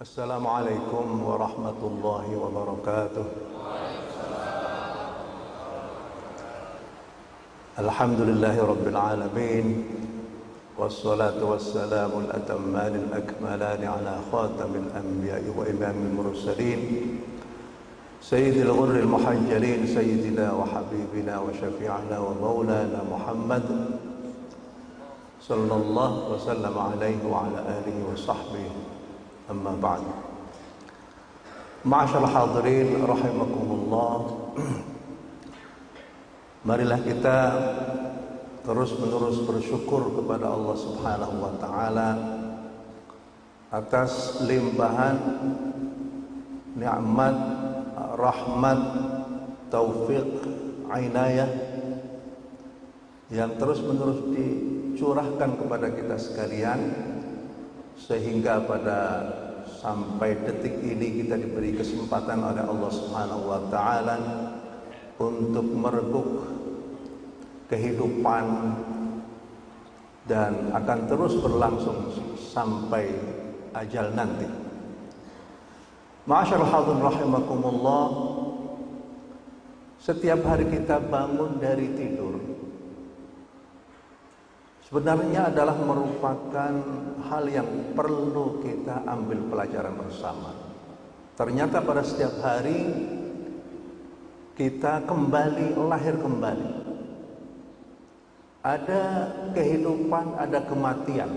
السلام عليكم ورحمة الله وبركاته. الحمد لله رب العالمين والصلاة والسلام الأتمان الأكملان على خاتم الأنبياء وإمام المرسلين سيد الغر المحجلين سيدنا وحبيبنا وشفيعنا ومولانا محمد صلى الله وسلم عليه وعلى آله وصحبه أما بعد معاشر الحاضرين رحمكم الله Marilah kita terus menerus bersyukur kepada Allah Subhanahu wa taala atas limpahan nikmat, rahmat, taufik, inayah yang terus menerus dicurahkan kepada kita sekalian sehingga pada sampai detik ini kita diberi kesempatan oleh Allah Subhanahu wa taala untuk merebuk kehidupan dan akan terus berlangsung sampai ajal nanti. Ma'asyarul hadirin rahimakumullah. Setiap hari kita bangun dari tidur sebenarnya adalah merupakan hal yang perlu kita ambil pelajaran bersama. Ternyata pada setiap hari kita kembali lahir kembali. Ada kehidupan, ada kematian.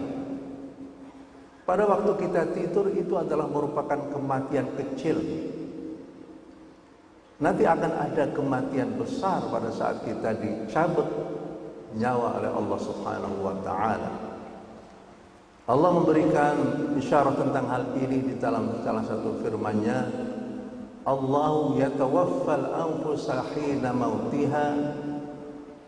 Pada waktu kita tidur itu adalah merupakan kematian kecil. Nanti akan ada kematian besar pada saat kita dicabut nyawa oleh Allah Subhanahu wa taala. Allah memberikan isyarat tentang hal ini di dalam salah satu firman-Nya Allah yatawaffal anfusa hina mautiha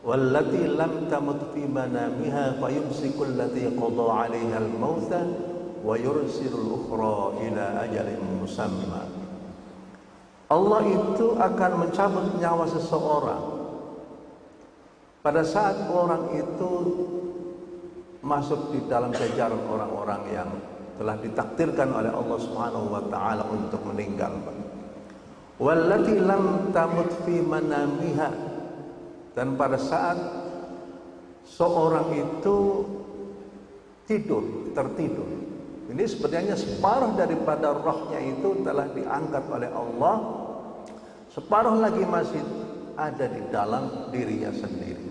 wallati lam tamut fi manamiha fayumsiku allati qada 'alaiha al-mauta wa yursilul ukhra ila ajalin musamma Allah itu akan mencabut nyawa seseorang pada saat orang itu masuk di dalam jajaran orang-orang yang telah ditakdirkan oleh Allah Subhanahu wa taala untuk meninggal wallati lam tamut fi manamiha. Dan pada saat seorang itu tidur tertidur. Ini sebenarnya separuh daripada rohnya itu telah diangkat oleh Allah. Separuh lagi masih ada di dalam dirinya sendiri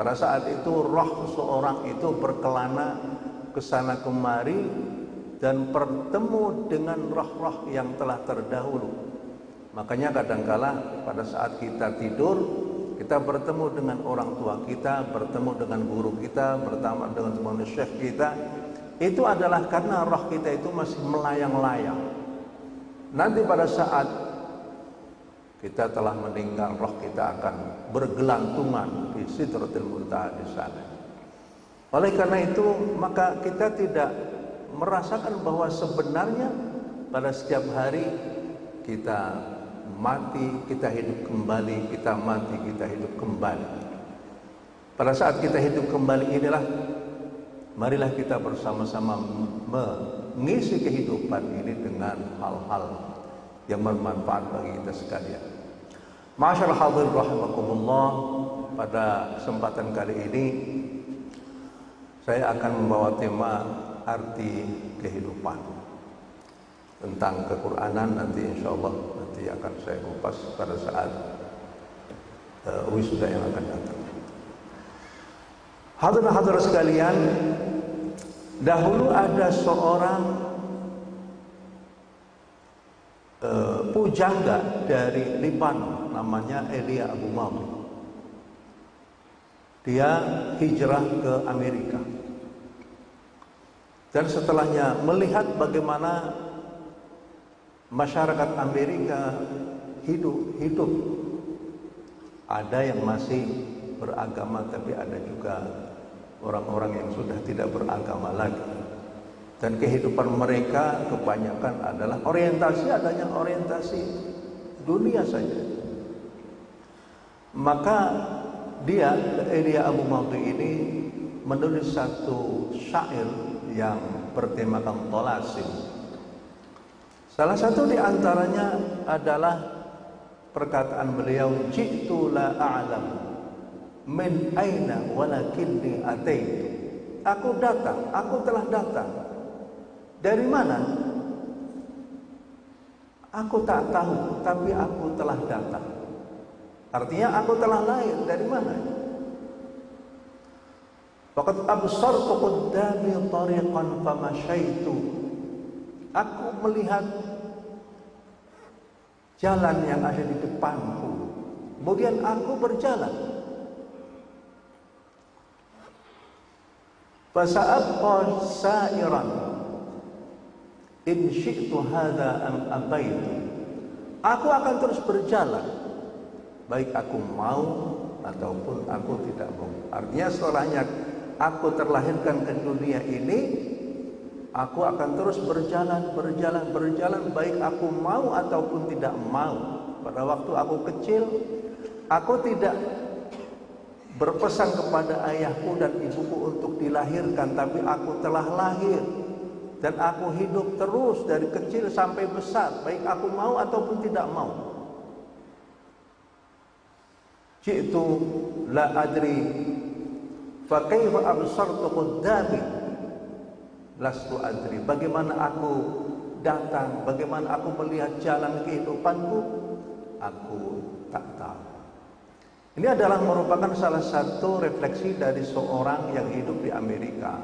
pada saat itu roh seorang itu berkelana ke sana kemari dan bertemu dengan roh-roh yang telah terdahulu Makanya kadangkala pada saat kita tidur kita bertemu dengan orang tua kita, bertemu dengan guru kita, bertemu dengan teman syekh kita. Itu adalah karena roh kita itu masih melayang-layang. Nanti pada saat kita telah meninggal, roh kita akan bergelantungan di Sidratul Muntaha di sana. Oleh karena itu, maka kita tidak merasakan bahwa sebenarnya pada setiap hari kita mati kita hidup kembali kita mati kita hidup kembali pada saat kita hidup kembali inilah marilah kita bersama-sama mengisi kehidupan ini dengan hal-hal yang bermanfaat bagi kita sekalian Masyaallah hadirin rahimakumullah pada kesempatan kali ini saya akan membawa tema arti kehidupan tentang kekuranan nanti insya Allah nanti akan saya kupas pada saat uh, wisuda yang akan datang. Hadirin hadirat sekalian, dahulu ada seorang uh, pujangga dari Libanon namanya Elia Abu Mamri. Dia hijrah ke Amerika. Dan setelahnya melihat bagaimana masyarakat Amerika hidup hidup ada yang masih beragama tapi ada juga orang-orang yang sudah tidak beragama lagi dan kehidupan mereka kebanyakan adalah orientasi adanya orientasi dunia saja maka dia Elia Abu Mawdi ini menulis satu syair yang bertemakan tolasim Salah satu di antaranya adalah perkataan beliau jitu la a'lam min aina walakinni ataitu. Aku datang, aku telah datang. Dari mana? Aku tak tahu, tapi aku telah datang. Artinya aku telah lahir dari mana? Faqad absartu qaddami tariqan famashaitu. Aku melihat jalan yang ada di depanku. Kemudian aku berjalan. Fasa'abqa sa'iran In syi'tu hadha abaitu. Aku akan terus berjalan. Baik aku mau ataupun aku tidak mau. Artinya setelahnya aku terlahirkan ke dunia ini aku akan terus berjalan berjalan berjalan. Baik aku mau ataupun tidak mau. Pada waktu aku kecil aku tidak berpesan kepada ayahku dan ibuku untuk dilahirkan tapi aku telah lahir dan aku hidup terus dari kecil sampai besar baik aku mau ataupun tidak mau Jitu la adri Fa kaifa absartu qaddami lastu adri. Bagaimana aku datang, bagaimana aku melihat jalan kehidupanku, aku tak tahu. Ini adalah merupakan salah satu refleksi dari seorang yang hidup di Amerika.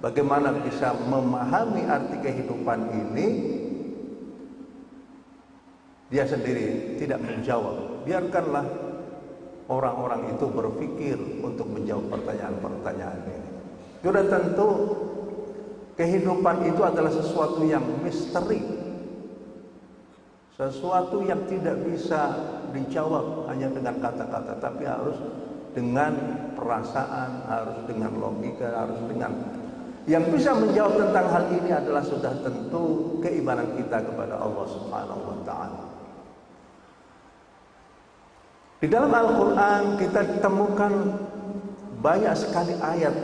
Bagaimana bisa memahami arti kehidupan ini dia sendiri tidak menjawab. Biarkanlah orang-orang itu berpikir untuk menjawab pertanyaan-pertanyaan ini. Sudah tentu kehidupan itu adalah sesuatu yang misteri. Sesuatu yang tidak bisa dijawab hanya dengan kata-kata, tapi harus dengan perasaan, harus dengan logika, harus dengan yang bisa menjawab tentang hal ini adalah sudah tentu keimanan kita kepada Allah Subhanahu wa taala. Di dalam Al-Quran kita temukan banyak sekali ayat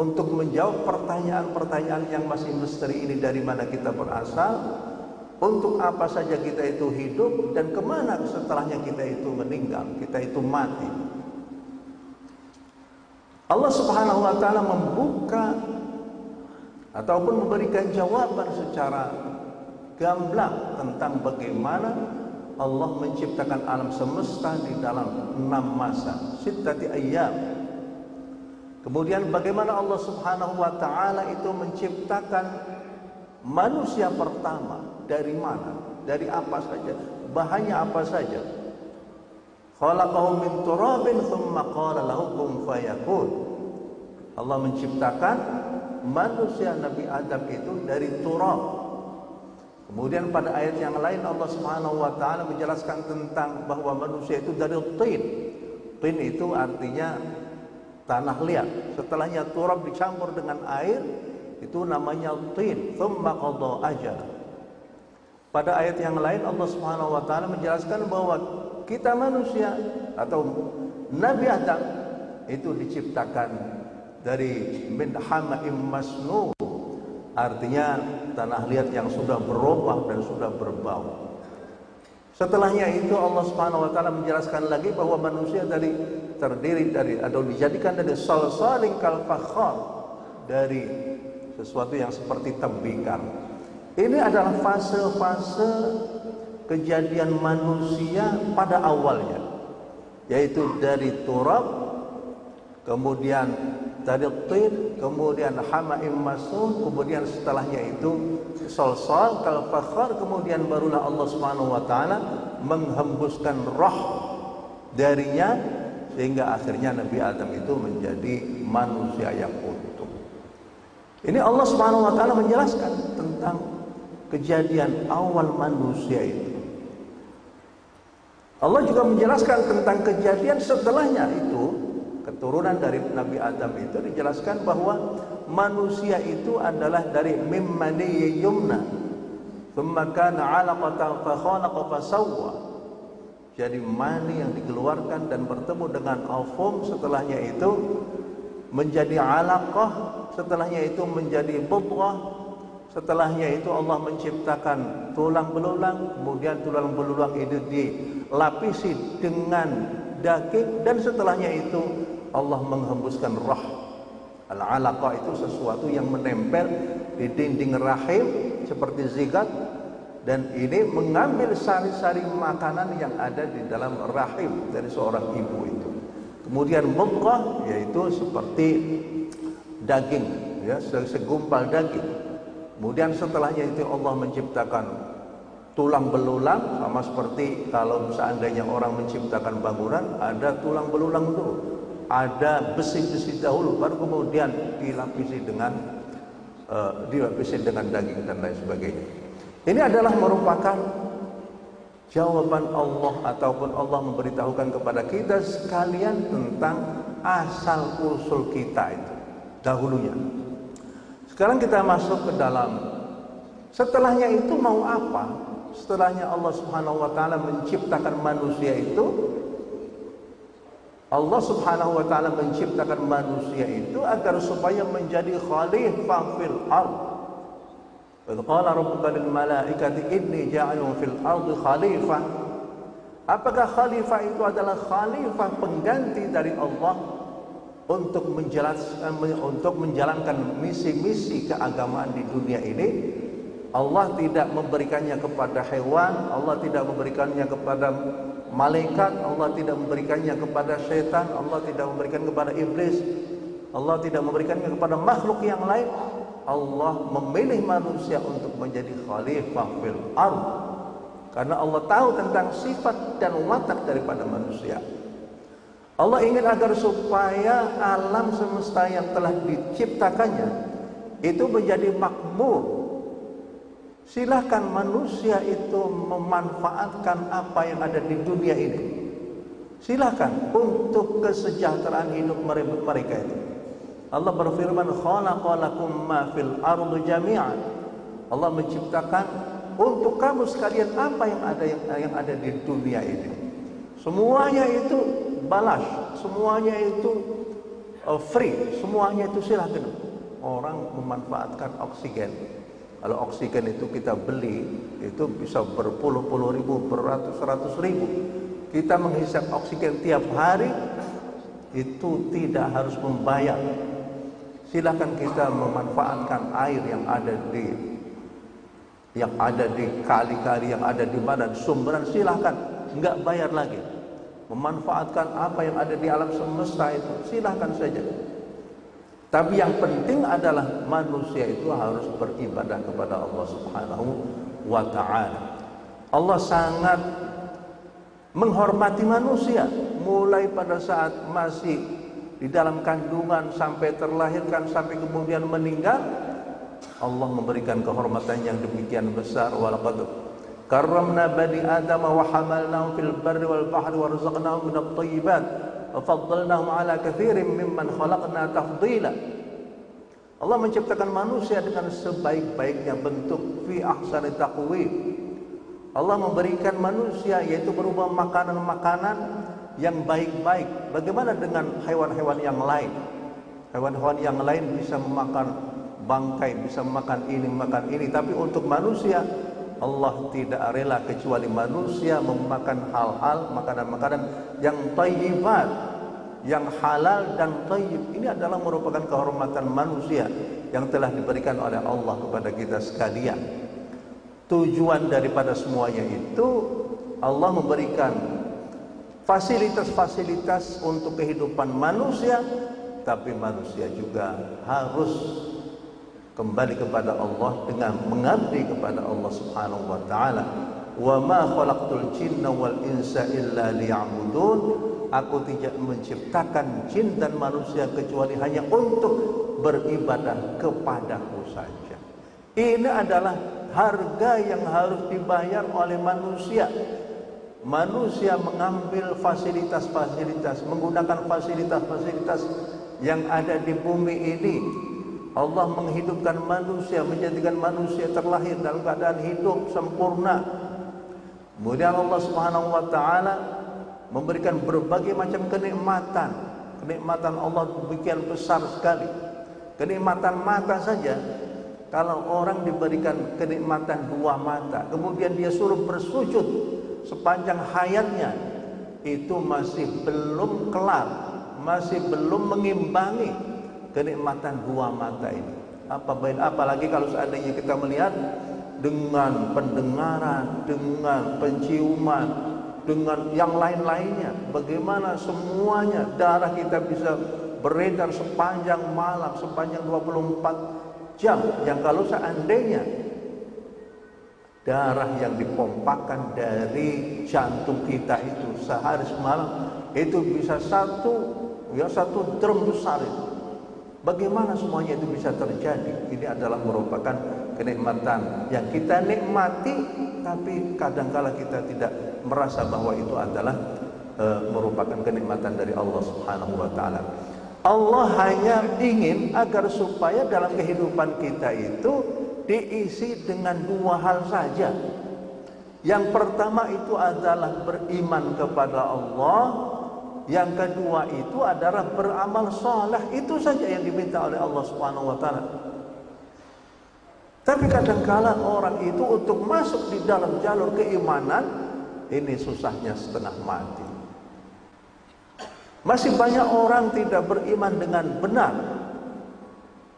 untuk menjawab pertanyaan-pertanyaan yang masih misteri ini dari mana kita berasal, untuk apa saja kita itu hidup dan ke mana setelahnya kita itu meninggal, kita itu mati. Allah Subhanahu wa taala membuka ataupun memberikan jawaban secara gamblang tentang bagaimana Allah menciptakan alam semesta di dalam enam masa, sittati ayyam. Kemudian bagaimana Allah Subhanahu wa taala itu menciptakan manusia pertama dari mana? Dari apa saja? Bahannya apa saja? Khalaqahu min turabin thumma qala lahu kun fayakun. Allah menciptakan manusia Nabi Adam itu dari turab Kemudian pada ayat yang lain Allah Subhanahu wa taala menjelaskan tentang bahwa manusia itu dari tin. Tin itu artinya tanah liat. Setelahnya turab dicampur dengan air itu namanya tin. Tsumma qada ajal. Pada ayat yang lain Allah Subhanahu wa taala menjelaskan bahwa kita manusia atau Nabi Adam itu diciptakan dari min hama'im masnun Artinya tanah liat yang sudah berubah dan sudah berbau. Setelahnya itu Allah Subhanahu wa taala menjelaskan lagi bahwa manusia dari terdiri dari atau dijadikan dari salsalin kal fakhar dari sesuatu yang seperti tembikar. Ini adalah fase-fase kejadian manusia pada awalnya yaitu dari turab kemudian dari tin, kemudian hamaim masun, kemudian setelahnya itu sol-sol, kal fakhar, kemudian barulah Allah Subhanahu wa taala menghembuskan roh darinya sehingga akhirnya Nabi Adam itu menjadi manusia yang utuh. Ini Allah Subhanahu wa taala menjelaskan tentang kejadian awal manusia itu. Allah juga menjelaskan tentang kejadian setelahnya itu keturunan dari Nabi Adam itu dijelaskan bahwa manusia itu adalah dari mimmani yumna. Thumma kana 'alaqatan fa khalaqa fa sawwa. Jadi mani yang dikeluarkan dan bertemu dengan alfum setelahnya itu menjadi alaqah setelahnya itu menjadi budghah Setelahnya itu Allah menciptakan tulang belulang, kemudian tulang belulang itu dilapisi dengan daging dan setelahnya itu Allah menghembuskan roh. Al-alaqah itu sesuatu yang menempel di dinding rahim seperti zigat dan ini mengambil sari-sari makanan yang ada di dalam rahim dari seorang ibu itu. Kemudian mudghah yaitu seperti daging ya segumpal daging Kemudian setelahnya itu Allah menciptakan tulang belulang sama seperti kalau seandainya orang menciptakan bangunan ada tulang belulang dulu, ada besi-besi dahulu baru kemudian dilapisi dengan uh, dilapisi dengan daging dan lain sebagainya. Ini adalah merupakan jawaban Allah ataupun Allah memberitahukan kepada kita sekalian tentang asal usul kita itu dahulunya. Sekarang kita masuk ke dalam setelahnya itu mau apa? Setelahnya Allah Subhanahu wa taala menciptakan manusia itu Allah Subhanahu wa taala menciptakan manusia itu agar supaya menjadi khalifah fil ard. Qad qala rabbuka lil malaikati inni ja'ilun fil ard khalifah. Apakah khalifah itu adalah khalifah pengganti dari Allah? untuk menjelaskan untuk menjalankan misi-misi keagamaan di dunia ini Allah tidak memberikannya kepada hewan Allah tidak memberikannya kepada malaikat Allah tidak memberikannya kepada setan Allah tidak memberikan kepada iblis Allah tidak memberikannya kepada makhluk yang lain. Allah memilih manusia untuk menjadi khalifah fil ard. Karena Allah tahu tentang sifat dan watak daripada manusia. Allah ingin agar supaya alam semesta yang telah diciptakannya itu menjadi makmur. Silahkan manusia itu memanfaatkan apa yang ada di dunia ini. Silahkan untuk kesejahteraan hidup mereka itu. Allah berfirman, "Khalaqalakum ma fil ardi jami'an." Allah menciptakan untuk kamu sekalian apa yang ada yang, yang ada di dunia ini. Semuanya itu balas semuanya itu uh, free semuanya itu silahkan orang memanfaatkan oksigen kalau oksigen itu kita beli itu bisa berpuluh-puluh ribu beratus-ratus ribu. Kita menghisap oksigen tiap hari itu tidak harus membayar. Silahkan kita memanfaatkan air yang ada di yang ada di kali-kali yang ada di mana sumberan silahkan nggak bayar lagi. Memanfaatkan apa yang ada di alam semesta itu silahkan saja tapi yang penting adalah manusia itu harus beribadah kepada Allah Subhanahu wa taala. Allah sangat menghormati manusia mulai pada saat masih di dalam kandungan sampai terlahirkan sampai kemudian meninggal. Allah memberikan kehormatan yang demikian besar. Walaqad karramna bani adama wa hamalnahum fil barri wal bahri wa min at wa faddalnahum ala katsirin mimman khalaqna Allah menciptakan manusia dengan sebaik-baiknya bentuk fi ahsani taqwim Allah memberikan manusia yaitu berupa makanan-makanan yang baik-baik. Bagaimana dengan hewan-hewan yang lain? Hewan-hewan yang lain bisa memakan bangkai, bisa memakan ini, makan ini. Tapi untuk manusia Allah tidak rela kecuali manusia memakan hal-hal makanan-makanan yang tayyibat yang halal dan tayyib ini adalah merupakan kehormatan manusia yang telah diberikan oleh Allah kepada kita sekalian. Tujuan daripada semuanya itu Allah memberikan fasilitas-fasilitas untuk kehidupan manusia tapi manusia juga harus kembali kepada Allah dengan mengabdi kepada Allah Subhanahu wa taala. Wa ma khalaqtul jinna wal insa illa liya'budun. Aku tidak menciptakan jin dan manusia kecuali hanya untuk beribadah kepadaku saja. Ini adalah harga yang harus dibayar oleh manusia. Manusia mengambil fasilitas-fasilitas, menggunakan fasilitas-fasilitas yang ada di bumi ini Allah menghidupkan manusia, menjadikan manusia terlahir dalam keadaan hidup sempurna. Kemudian Allah Subhanahu wa taala memberikan berbagai macam kenikmatan. Kenikmatan Allah demikian besar sekali. Kenikmatan mata saja kalau orang diberikan kenikmatan dua mata, kemudian dia suruh bersujud sepanjang hayatnya, itu masih belum kelar, masih belum mengimbangi kenikmatan dua mata ini. Apa baik apalagi kalau seandainya kita melihat dengan pendengaran, dengan penciuman, dengan yang lain-lainnya, bagaimana semuanya darah kita bisa beredar sepanjang malam, sepanjang 24 jam yang kalau seandainya darah yang dipompakan dari jantung kita itu sehari semalam itu bisa satu ya satu drum besar itu. Bagaimana semuanya itu bisa terjadi? Ini adalah merupakan kenikmatan yang kita nikmati tapi kadangkala kita tidak merasa bahwa itu adalah uh, merupakan kenikmatan dari Allah Subhanahu wa taala. Allah hanya ingin agar supaya dalam kehidupan kita itu diisi dengan dua hal saja. Yang pertama itu adalah beriman kepada Allah. Yang kedua itu adalah beramal soleh. Itu saja yang diminta oleh Allah Subhanahu wa taala. Tapi kadangkala orang itu untuk masuk di dalam jalur keimanan ini susahnya setengah mati. Masih banyak orang tidak beriman dengan benar.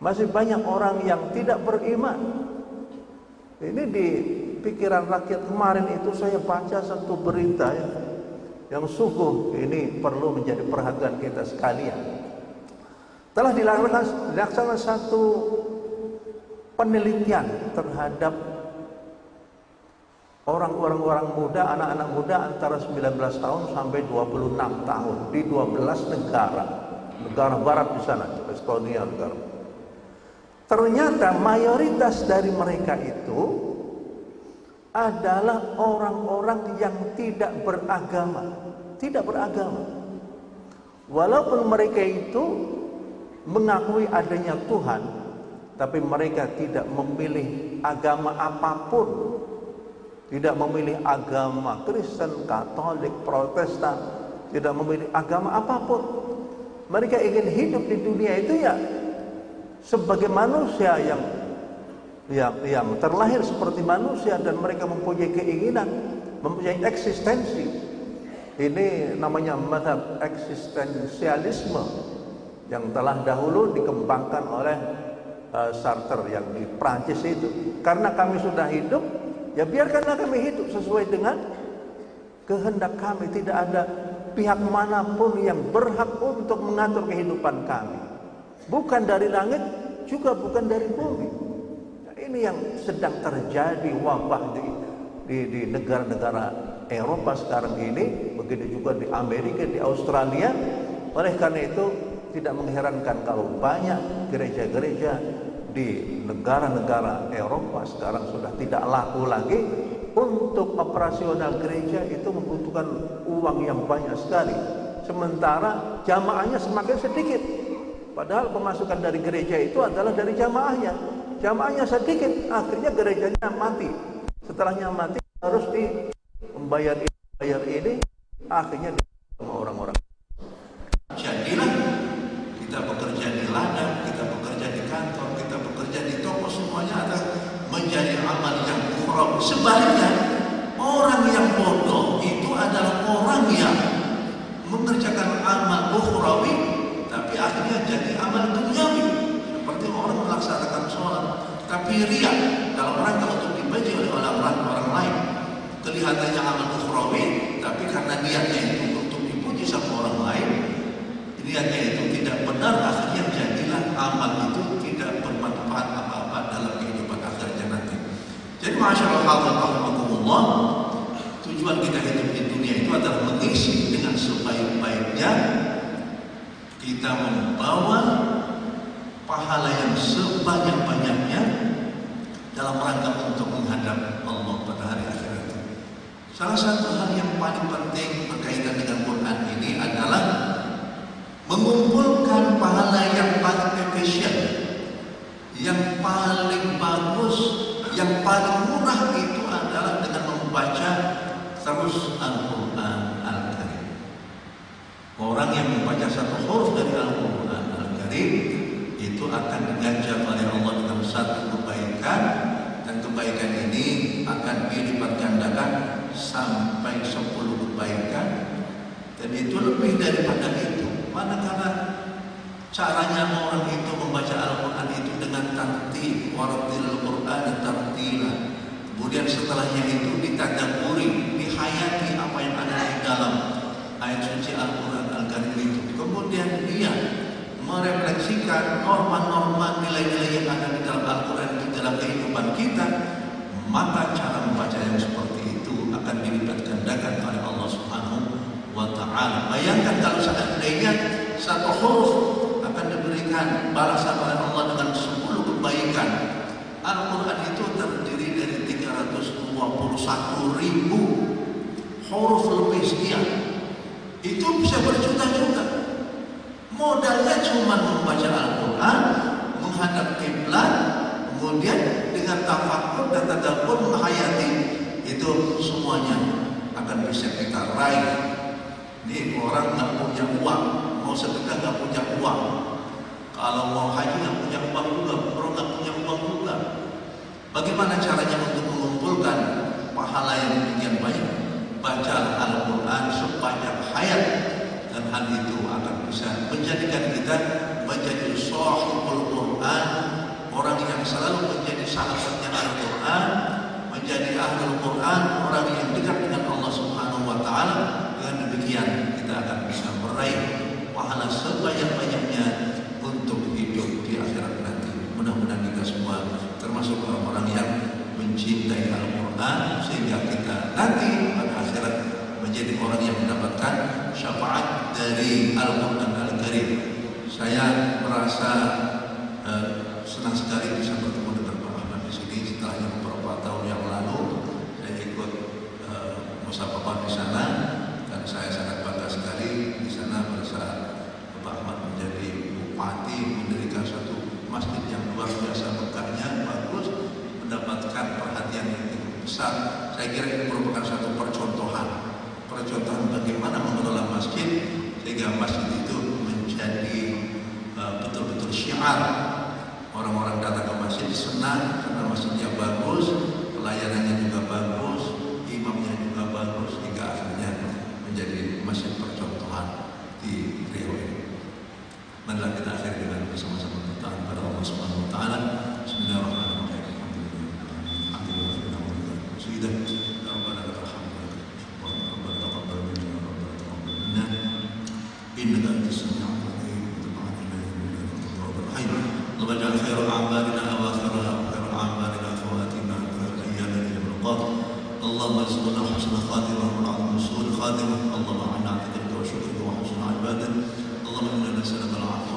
Masih banyak orang yang tidak beriman. Ini di pikiran rakyat kemarin itu saya baca satu berita ya, yang sungguh ini perlu menjadi perhatian kita sekalian. Telah dilaksanakan satu penelitian terhadap orang-orang muda, anak-anak muda antara 19 tahun sampai 26 tahun di 12 negara, negara barat di sana, Estonia negara. Ternyata mayoritas dari mereka itu adalah orang-orang yang tidak beragama, tidak beragama. Walaupun mereka itu mengakui adanya Tuhan, tapi mereka tidak memilih agama apa pun tidak memilih agama Kristen, Katolik, Protestan, tidak memilih agama apa pun. Mereka ingin hidup di dunia itu ya sebagai manusia yang yang, yang terlahir seperti manusia dan mereka mempunyai keinginan, mempunyai eksistensi. Ini namanya madhab eksistensialisme yang telah dahulu dikembangkan oleh uh, Sartre yang di Prancis itu. Karena kami sudah hidup, Ya biarkanlah kami hidup sesuai dengan kehendak kami. Tidak ada pihak mana pun yang berhak untuk mengatur kehidupan kami. Bukan dari langit, juga bukan dari bumi. Ini yang sedang terjadi wabah di di, di negara-negara Eropa sekarang ini, begitu juga di Amerika, di Australia. Oleh karena itu tidak mengherankan kalau banyak gereja-gereja di negara-negara Eropa sekarang sudah tidak laku lagi untuk operasional gereja itu membutuhkan uang yang banyak sekali. Sementara jamaahnya semakin sedikit. Padahal pemasukan dari gereja itu adalah dari jamaahnya jamaahnya sedikit akhirnya gerejanya mati setelahnya mati harus di membayar ini, bayar ini akhirnya orang-orang jadilah kita bekerja di ladang kita bekerja di kantor semuanya ada menjadi amal yang ukhrawi. Sebaliknya, orang yang bodoh itu adalah orang yang mengerjakan amal ukhrawi tapi akhirnya jadi amal duniawi. Melaksanakan sholat tapi riak dalam rangka untuk dipuji oleh orang orang lain. Kelihatannya amal ukhrawi tapi karena niatnya itu untuk dipuji sama orang lain, niatnya itu tidak benar akhirnya jadilah amal itu tidak bermanfaat apa jadi masyaallah rahmatullah tujuan kita hidup di dunia itu adalah mengisi dengan sebaik-baiknya kita membawa pahala yang sebanyak-banyaknya dalam rangka untuk menghadap Allah pada hari akhirat. Salah satu hal yang paling penting berkaitan dengan Quran ini adalah mengumpulkan pahala yang paling efisien, yang paling bagus yang paling murah itu adalah dengan membaca terus Al-Quran Al-Karim. Orang yang membaca satu huruf dari Al-Quran Al-Karim itu akan diganjar oleh Allah dengan satu kebaikan dan kebaikan ini akan dilipat gandakan sampai 10 kebaikan. Dan itu lebih daripada itu. Manakala caranya orang itu membaca Al-Quran itu dengan tartil waradil Quran tartila. Kemudian setelahnya itu ditadaburi dihayati apa yang ada di dalam ayat suci Al-Quran Al-Karim itu. Kemudian dia merefleksikan norma-norma nilai-nilai yang ada di dalam Al-Quran di dalam kehidupan kita, maka cara membaca yang seperti itu akan dilipat gandakan oleh Allah Subhanahu wa taala. Bayangkan kalau seandainya satu huruf akan diberikan balasan oleh Allah dengan 10 kebaikan. Al-Quran itu terdiri dari 321 ribu huruf lebih sekian. Itu bisa berjuta-juta. Modalnya cuma membaca Al-Quran, menghadap kiblat, kemudian dengan tafakur dan tadabbur menghayati itu semuanya akan bisa kita raih. Ini orang nggak punya uang, mau sedekah nggak punya uang. Kalau mau haji nggak punya uang juga, umroh nggak punya uang juga. Bagaimana caranya untuk mengumpulkan pahala yang demikian banyak? Baca Al-Quran sepanjang hayat dan hal itu akan bisa menjadikan kita menjadi sahibul Quran orang yang selalu menjadi sahabatnya Al-Quran menjadi ahlul Quran orang yang dekat dengan Allah Subhanahu wa taala dengan demikian kita akan bisa meraih pahala sebanyak-banyaknya untuk hidup di akhirat nanti mudah-mudahan kita semua termasuk orang-orang yang mencintai Al-Quran sehingga kita nanti pada akhirat menjadi orang yang mendapatkan syafaat dari Al-Quran. Saya merasa uh, senang sekali bisa bertemu dengan Pak Ahmad di sini setelah beberapa tahun yang lalu saya ikut uh, musafah di sana dan saya sangat bangga sekali di sana pada saat Pak Ahmad menjadi bupati mendirikan satu masjid yang luar biasa megahnya bagus mendapatkan perhatian yang cukup besar. Saya kira ini merupakan satu percontohan percontohan bagaimana mengelola masjid sehingga masjid itu menjadi uh, betul-betul syiar. Orang-orang datang ke masjid senang karena masjidnya bagus pelayanannya juga bagus اللهم ارزقنا حسن خاتمه وعظم سوء خاتمه. اللهم اعنا على ذكرك وشكرك وحسن عبادك اللهم إنا نسألك العفو